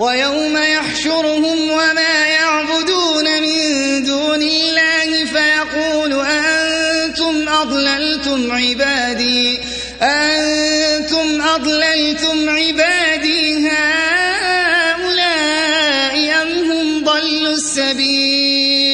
ويوم يحشرهم وما يعبدون من دون الله فيقول أنتم أضللتم عبادي أنتم أضللتم عبادي هؤلاء أم هم ضلوا السبيل؟